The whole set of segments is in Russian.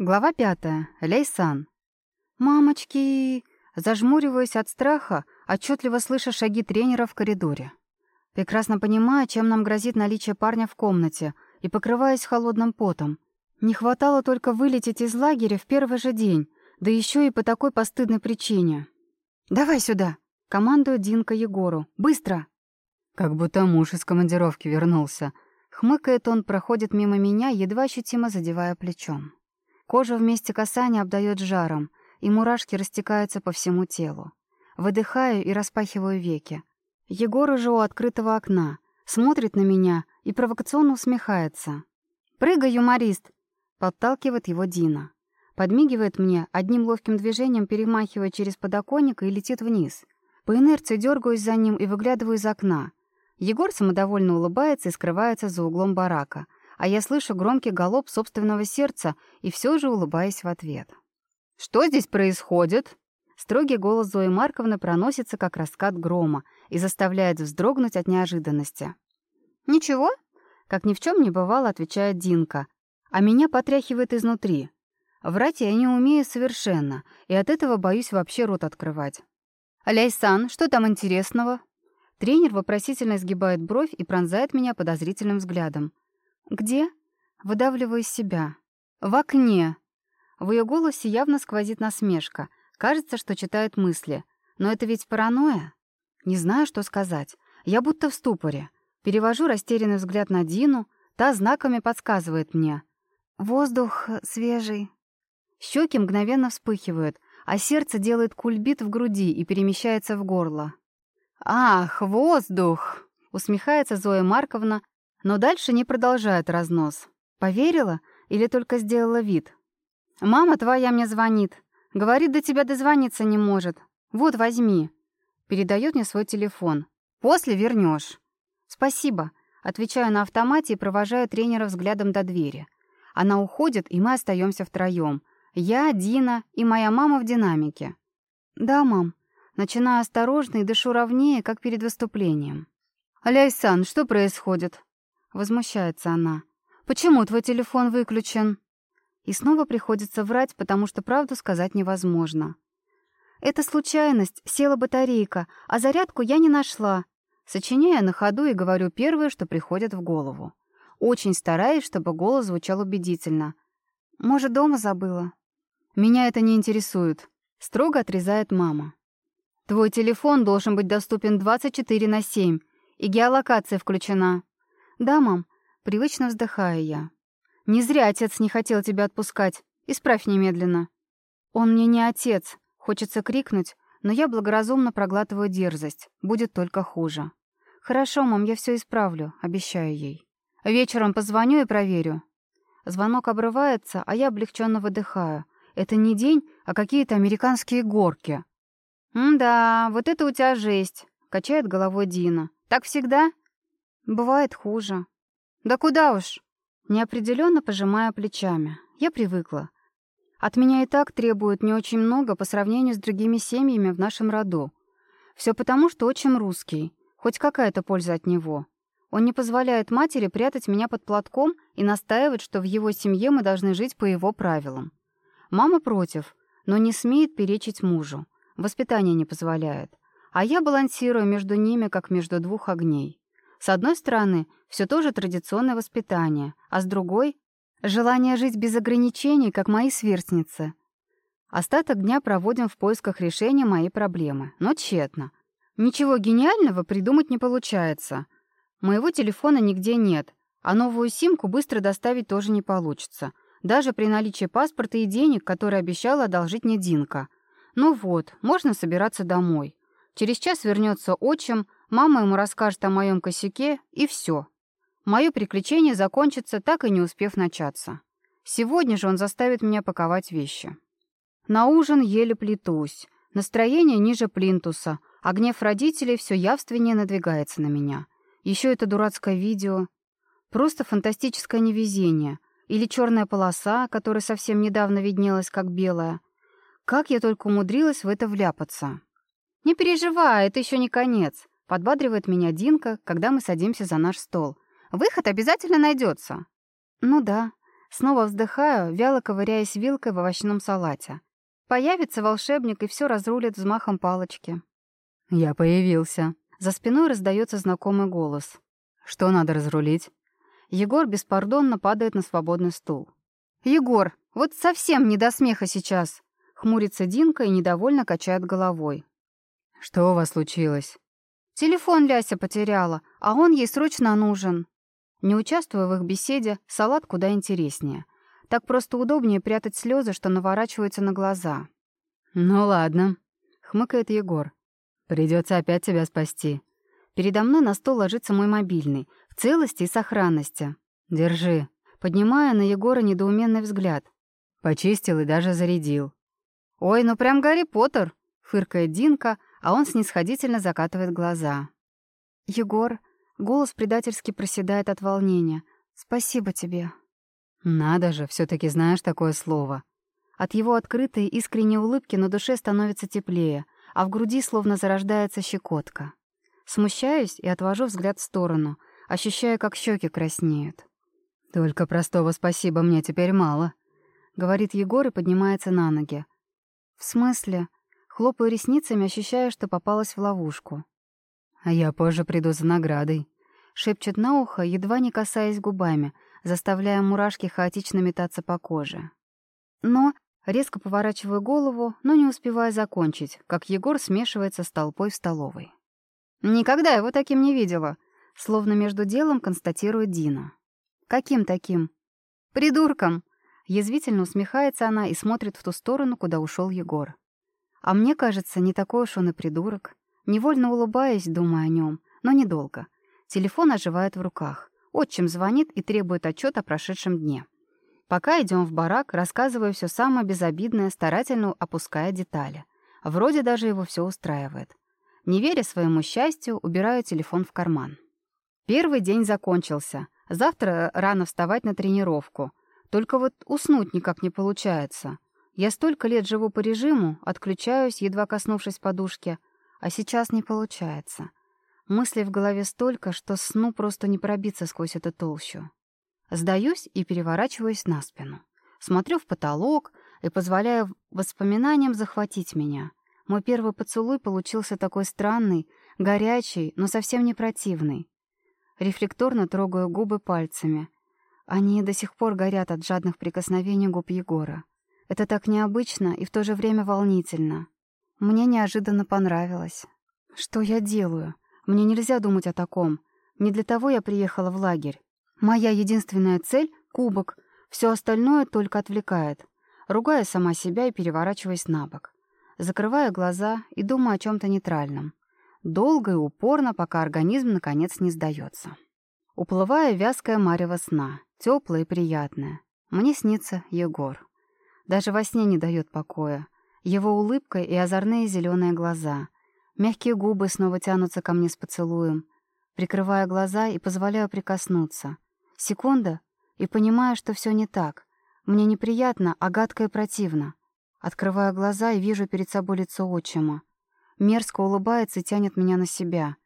Глава пятая. Лейсан. «Мамочки!» Зажмуриваясь от страха, отчетливо слыша шаги тренера в коридоре. Прекрасно понимая, чем нам грозит наличие парня в комнате, и покрываясь холодным потом. Не хватало только вылететь из лагеря в первый же день, да еще и по такой постыдной причине. «Давай сюда!» — командует Динка Егору. «Быстро!» Как будто муж из командировки вернулся. Хмыкает он, проходит мимо меня, едва ощутимо задевая плечом. Кожа вместе касания обдает жаром, и мурашки растекаются по всему телу. Выдыхаю и распахиваю веки. Егор уже у открытого окна, смотрит на меня и провокационно усмехается. «Прыгай, юморист!» — подталкивает его Дина. Подмигивает мне, одним ловким движением перемахивая через подоконник и летит вниз. По инерции дергаюсь за ним и выглядываю из окна. Егор самодовольно улыбается и скрывается за углом барака — а я слышу громкий галоп собственного сердца и все же улыбаюсь в ответ. «Что здесь происходит?» Строгий голос Зои Марковны проносится, как раскат грома, и заставляет вздрогнуть от неожиданности. «Ничего?» — как ни в чем не бывало, отвечает Динка. А меня потряхивает изнутри. Врать я не умею совершенно, и от этого боюсь вообще рот открывать. «Ляйсан, что там интересного?» Тренер вопросительно изгибает бровь и пронзает меня подозрительным взглядом. «Где?» Выдавливаю себя. «В окне». В ее голосе явно сквозит насмешка. Кажется, что читает мысли. Но это ведь паранойя? Не знаю, что сказать. Я будто в ступоре. Перевожу растерянный взгляд на Дину. Та знаками подсказывает мне. «Воздух свежий». Щеки мгновенно вспыхивают, а сердце делает кульбит в груди и перемещается в горло. «Ах, воздух!» — усмехается Зоя Марковна, но дальше не продолжает разнос. Поверила или только сделала вид? «Мама твоя мне звонит. Говорит, до тебя дозвониться не может. Вот, возьми». Передает мне свой телефон. «После вернешь. «Спасибо». Отвечаю на автомате и провожаю тренера взглядом до двери. Она уходит, и мы остаемся втроем. Я, Дина и моя мама в динамике. «Да, мам». Начинаю осторожно и дышу ровнее, как перед выступлением. «Аляйсан, что происходит?» Возмущается она. «Почему твой телефон выключен?» И снова приходится врать, потому что правду сказать невозможно. «Это случайность, села батарейка, а зарядку я не нашла». Сочиняя на ходу и говорю первое, что приходит в голову. Очень стараюсь, чтобы голос звучал убедительно. «Может, дома забыла?» «Меня это не интересует», — строго отрезает мама. «Твой телефон должен быть доступен 24 на 7, и геолокация включена». «Да, мам», — привычно вздыхаю я. «Не зря отец не хотел тебя отпускать. Исправь немедленно». «Он мне не отец», — хочется крикнуть, но я благоразумно проглатываю дерзость. Будет только хуже. «Хорошо, мам, я все исправлю», — обещаю ей. «Вечером позвоню и проверю». Звонок обрывается, а я облегченно выдыхаю. Это не день, а какие-то американские горки. «М-да, вот это у тебя жесть», — качает головой Дина. «Так всегда?» Бывает хуже. Да куда уж? Неопределенно пожимая плечами. Я привыкла. От меня и так требуют не очень много по сравнению с другими семьями в нашем роду. Все потому, что отчим русский. Хоть какая-то польза от него. Он не позволяет матери прятать меня под платком и настаивает, что в его семье мы должны жить по его правилам. Мама против, но не смеет перечить мужу. Воспитание не позволяет. А я балансирую между ними, как между двух огней. С одной стороны, все тоже традиционное воспитание, а с другой — желание жить без ограничений, как мои сверстницы. Остаток дня проводим в поисках решения моей проблемы, но тщетно. Ничего гениального придумать не получается. Моего телефона нигде нет, а новую симку быстро доставить тоже не получится, даже при наличии паспорта и денег, которые обещала одолжить мне Динка. Ну вот, можно собираться домой. Через час вернется отчим, Мама ему расскажет о моем косяке, и все. Мое приключение закончится, так и не успев начаться. Сегодня же он заставит меня паковать вещи. На ужин еле плетусь. Настроение ниже плинтуса, а гнев родителей все явственнее надвигается на меня. Еще это дурацкое видео. Просто фантастическое невезение. Или черная полоса, которая совсем недавно виднелась как белая. Как я только умудрилась в это вляпаться. «Не переживай, это еще не конец. Подбадривает меня Динка, когда мы садимся за наш стол. «Выход обязательно найдется». «Ну да», Снова вздыхаю, вяло ковыряясь вилкой в овощном салате. Появится волшебник и все разрулит взмахом палочки. «Я появился». За спиной раздается знакомый голос. «Что надо разрулить?» Егор беспардонно падает на свободный стул. «Егор, вот совсем не до смеха сейчас!» Хмурится Динка и недовольно качает головой. «Что у вас случилось?» «Телефон Ляся потеряла, а он ей срочно нужен». Не участвуя в их беседе, салат куда интереснее. Так просто удобнее прятать слезы, что наворачиваются на глаза. «Ну ладно», — хмыкает Егор. Придется опять тебя спасти». Передо мной на стол ложится мой мобильный, в целости и сохранности. «Держи», поднимая на Егора недоуменный взгляд. Почистил и даже зарядил. «Ой, ну прям Гарри Поттер!» — фыркает Динка, а он снисходительно закатывает глаза. «Егор...» — голос предательски проседает от волнения. «Спасибо тебе». «Надо же, все таки знаешь такое слово». От его открытой, искренней улыбки на душе становится теплее, а в груди словно зарождается щекотка. Смущаюсь и отвожу взгляд в сторону, ощущая, как щеки краснеют. «Только простого спасибо мне теперь мало», — говорит Егор и поднимается на ноги. «В смысле?» Хлопаю ресницами, ощущая, что попалась в ловушку. «А я позже приду за наградой», — шепчет на ухо, едва не касаясь губами, заставляя мурашки хаотично метаться по коже. Но резко поворачиваю голову, но не успевая закончить, как Егор смешивается с толпой в столовой. «Никогда его таким не видела», — словно между делом констатирует Дина. «Каким таким?» «Придурком!» Язвительно усмехается она и смотрит в ту сторону, куда ушел Егор. А мне кажется, не такой уж он и придурок. Невольно улыбаясь, думая о нем, но недолго. Телефон оживает в руках. Отчим звонит и требует отчет о прошедшем дне. Пока идем в барак, рассказываю все самое безобидное, старательно опуская детали. Вроде даже его все устраивает. Не веря своему счастью, убираю телефон в карман. Первый день закончился. Завтра рано вставать на тренировку. Только вот уснуть никак не получается. Я столько лет живу по режиму, отключаюсь, едва коснувшись подушки, а сейчас не получается. Мыслей в голове столько, что сну просто не пробиться сквозь эту толщу. Сдаюсь и переворачиваюсь на спину. Смотрю в потолок и позволяю воспоминаниям захватить меня. Мой первый поцелуй получился такой странный, горячий, но совсем не противный. Рефлекторно трогаю губы пальцами. Они до сих пор горят от жадных прикосновений губ Егора. Это так необычно и в то же время волнительно. Мне неожиданно понравилось. Что я делаю? Мне нельзя думать о таком. Не для того я приехала в лагерь. Моя единственная цель — кубок. Все остальное только отвлекает. Ругая сама себя и переворачиваясь на бок. Закрывая глаза и думаю о чем то нейтральном. Долго и упорно, пока организм наконец не сдается. Уплывая вязкая марево сна, теплая и приятная. Мне снится Егор. Даже во сне не дает покоя. Его улыбка и озорные зеленые глаза. Мягкие губы снова тянутся ко мне с поцелуем. Прикрывая глаза и позволяю прикоснуться. Секунда, и понимаю, что все не так. Мне неприятно, а гадко и противно. Открываю глаза и вижу перед собой лицо отчима. Мерзко улыбается и тянет меня на себя.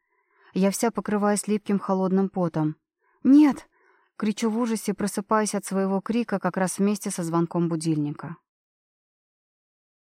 Я вся покрываюсь липким холодным потом. «Нет!» Кричу в ужасе, просыпаясь от своего крика как раз вместе со звонком будильника.